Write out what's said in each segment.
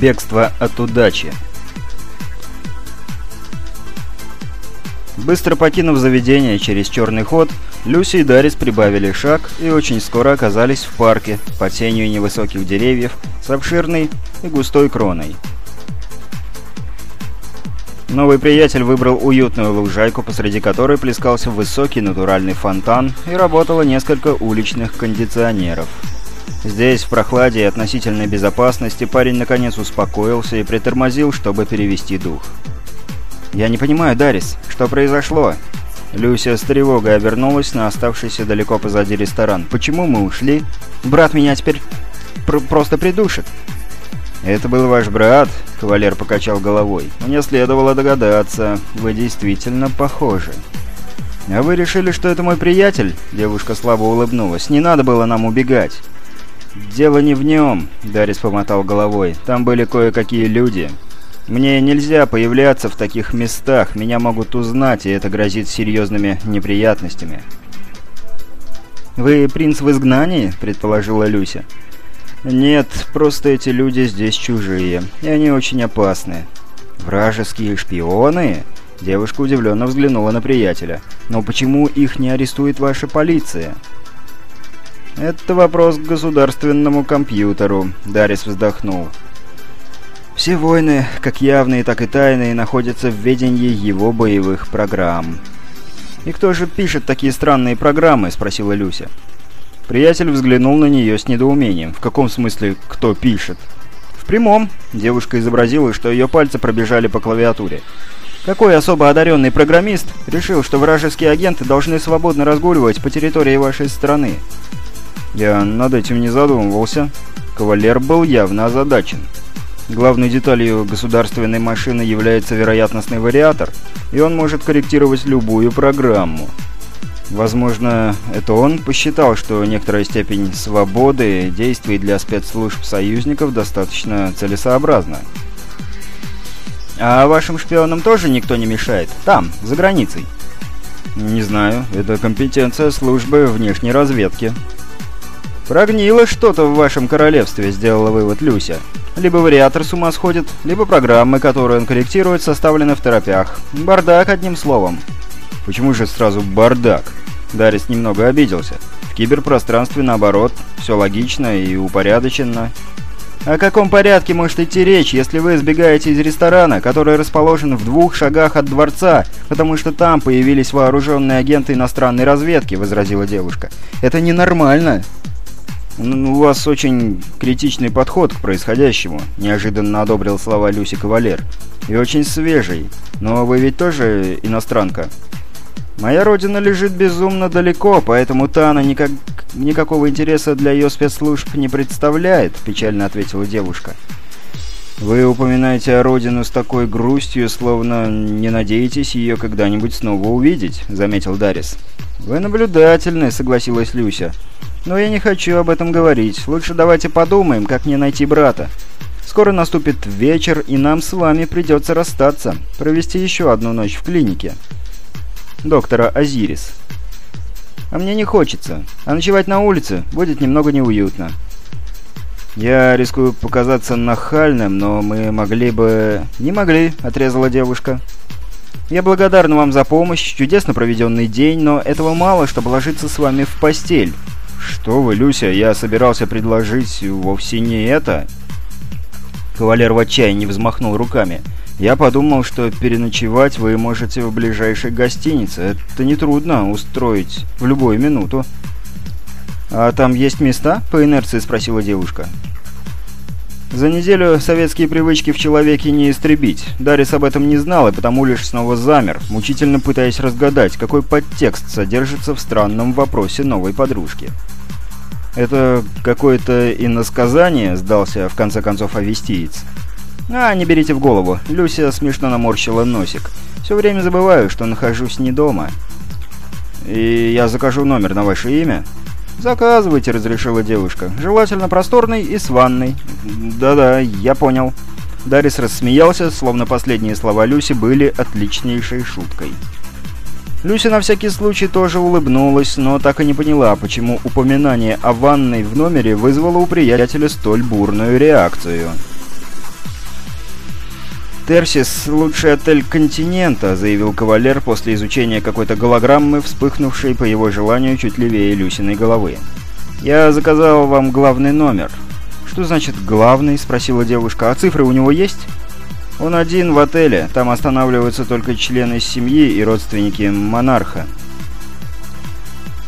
Бегство от удачи. Быстро покинув заведение через черный ход, Люси и Дарис прибавили шаг и очень скоро оказались в парке под тенью невысоких деревьев с обширной и густой кроной. Новый приятель выбрал уютную лужайку, посреди которой плескался высокий натуральный фонтан и работало несколько уличных кондиционеров. Здесь, в прохладе и относительной безопасности, парень наконец успокоился и притормозил, чтобы перевести дух. «Я не понимаю, Дарис, что произошло?» Люся с тревогой обернулась на оставшийся далеко позади ресторан. «Почему мы ушли? Брат меня теперь пр просто придушит». «Это был ваш брат?» — кавалер покачал головой. «Мне следовало догадаться. Вы действительно похожи». «А вы решили, что это мой приятель?» Девушка слабо улыбнулась. «Не надо было нам убегать». «Дело не в нем», — Дарис помотал головой. «Там были кое-какие люди. Мне нельзя появляться в таких местах, меня могут узнать, и это грозит серьезными неприятностями». «Вы принц в изгнании?» — предположила Люся. «Нет, просто эти люди здесь чужие, и они очень опасны». «Вражеские шпионы?» Девушка удивленно взглянула на приятеля. «Но почему их не арестует ваша полиция?» «Это вопрос к государственному компьютеру», — Дарис вздохнул. «Все войны, как явные, так и тайные, находятся в ведении его боевых программ». «И кто же пишет такие странные программы?» — спросила Люся. Приятель взглянул на нее с недоумением. «В каком смысле «кто пишет»?» «В прямом». Девушка изобразила, что ее пальцы пробежали по клавиатуре. «Какой особо одаренный программист решил, что вражеские агенты должны свободно разгуливать по территории вашей страны?» Я над этим не задумывался. Кавалер был явно озадачен. Главной деталью государственной машины является вероятностный вариатор, и он может корректировать любую программу. Возможно, это он посчитал, что некоторая степень свободы действий для спецслужб союзников достаточно целесообразна. А вашим шпионам тоже никто не мешает? Там, за границей? Не знаю, это компетенция службы внешней разведки. «Прогнило что-то в вашем королевстве», — сделала вывод Люся. «Либо вариатор с ума сходит, либо программы, которые он корректирует, составлены в торопях. Бардак, одним словом». «Почему же сразу бардак?» Дарис немного обиделся. «В киберпространстве, наоборот, все логично и упорядочено». «О каком порядке может идти речь, если вы сбегаете из ресторана, который расположен в двух шагах от дворца, потому что там появились вооруженные агенты иностранной разведки?» — возразила девушка. «Это ненормально!» «У вас очень критичный подход к происходящему», — неожиданно одобрил слова Люси Кавалер. «И очень свежий. Но вы ведь тоже иностранка?» «Моя родина лежит безумно далеко, поэтому Тана никак... никакого интереса для ее спецслужб не представляет», — печально ответила девушка. «Вы упоминаете о родину с такой грустью, словно не надеетесь ее когда-нибудь снова увидеть», — заметил Дарис. «Вы наблюдательны», — согласилась Люся. Но я не хочу об этом говорить. Лучше давайте подумаем, как мне найти брата. Скоро наступит вечер, и нам с вами придется расстаться. Провести еще одну ночь в клинике. Доктора Азирис. А мне не хочется. А ночевать на улице будет немного неуютно. Я рискую показаться нахальным, но мы могли бы... Не могли, отрезала девушка. Я благодарна вам за помощь, чудесно проведенный день, но этого мало, чтобы ложиться с вами в постель. «Что вы, Люся, я собирался предложить вовсе не это». Кавалер в отчаянии взмахнул руками. «Я подумал, что переночевать вы можете в ближайшей гостинице. Это нетрудно устроить в любую минуту». «А там есть места?» — по инерции спросила девушка. За неделю советские привычки в человеке не истребить. Дарис об этом не знал и потому лишь снова замер, мучительно пытаясь разгадать, какой подтекст содержится в странном вопросе новой подружки. «Это какое-то иносказание?» — сдался в конце концов авестиец. «А, не берите в голову. Люся смешно наморщила носик. Все время забываю, что нахожусь не дома». «И я закажу номер на ваше имя?» «Заказывайте», — разрешила девушка. «Желательно просторный и с ванной». «Да-да, я понял». Дарис рассмеялся, словно последние слова Люси были отличнейшей шуткой. Люся на всякий случай тоже улыбнулась, но так и не поняла, почему упоминание о ванной в номере вызвало у приятеля столь бурную реакцию. «Терсис — лучший отель континента», — заявил кавалер после изучения какой-то голограммы, вспыхнувшей по его желанию чуть левее Люсиной головы. «Я заказал вам главный номер». «Что значит «главный»?» — спросила девушка. «А цифры у него есть?» «Он один в отеле. Там останавливаются только члены семьи и родственники монарха».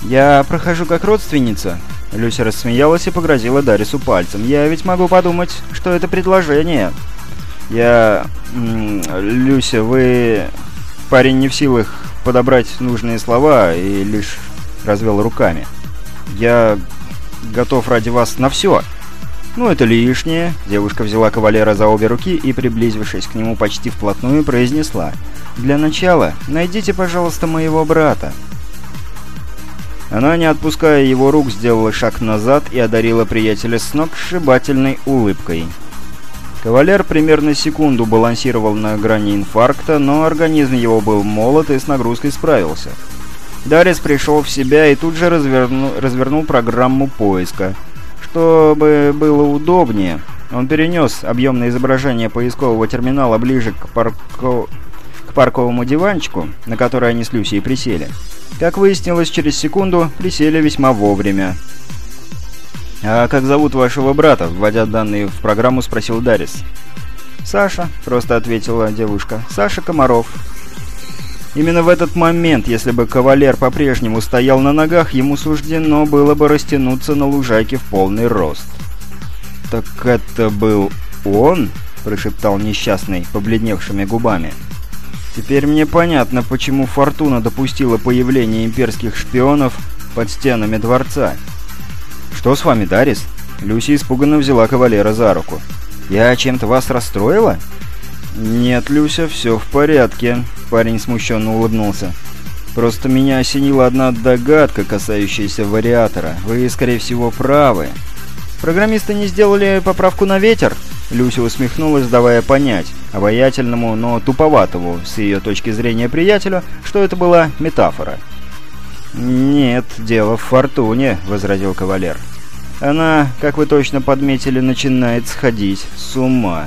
«Я прохожу как родственница?» Люся рассмеялась и погрозила Дарису пальцем. «Я ведь могу подумать, что это предложение». «Я... Люся, вы... Парень не в силах подобрать нужные слова и лишь развел руками. Я готов ради вас на все». «Ну, это лишнее». Девушка взяла кавалера за обе руки и, приблизившись к нему почти вплотную, произнесла. «Для начала найдите, пожалуйста, моего брата». Она, не отпуская его рук, сделала шаг назад и одарила приятеля с ног сшибательной улыбкой. Кавалер примерно секунду балансировал на грани инфаркта, но организм его был молод и с нагрузкой справился. Дарис пришел в себя и тут же разверну... развернул программу поиска. Чтобы было удобнее, он перенес объемное изображение поискового терминала ближе к, парко... к парковому диванчику, на который они с Люсией присели. Как выяснилось, через секунду присели весьма вовремя. «А как зовут вашего брата?» — вводя данные в программу, спросил Дарис. «Саша», — просто ответила девушка. «Саша Комаров». Именно в этот момент, если бы кавалер по-прежнему стоял на ногах, ему суждено было бы растянуться на лужайке в полный рост. «Так это был он?» — прошептал несчастный, побледневшими губами. Теперь мне понятно, почему Фортуна допустила появление имперских шпионов под стенами дворца. «Что с вами, Дарис?» Люси испуганно взяла кавалера за руку. «Я чем-то вас расстроила?» «Нет, Люся, все в порядке», — парень смущенно улыбнулся. «Просто меня осенила одна догадка, касающаяся вариатора. Вы, скорее всего, правы. Программисты не сделали поправку на ветер?» Люся усмехнулась, давая понять обаятельному, но туповатому с ее точки зрения приятелю, что это была метафора. «Нет, дело в фортуне», — возразил кавалер. «Она, как вы точно подметили, начинает сходить с ума».